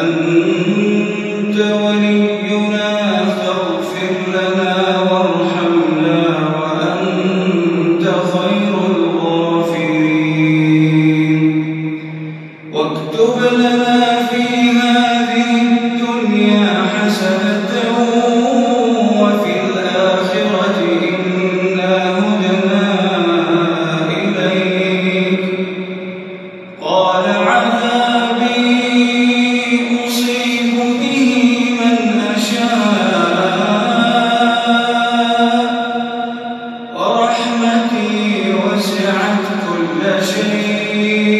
أن رحمتي وسعت كل شيء.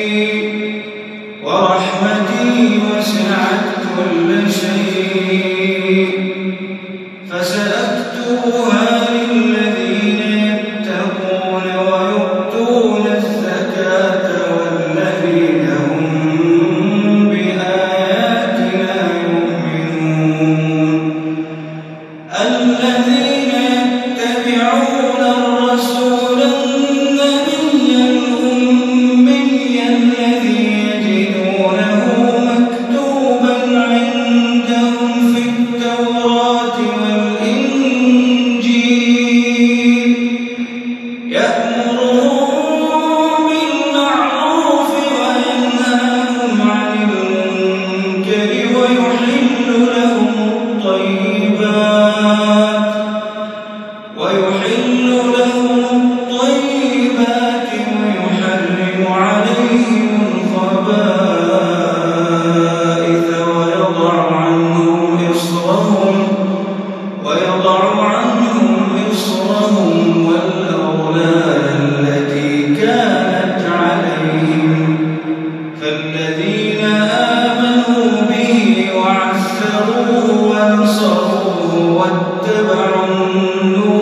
آمنوا وانصروا واتبعوا النور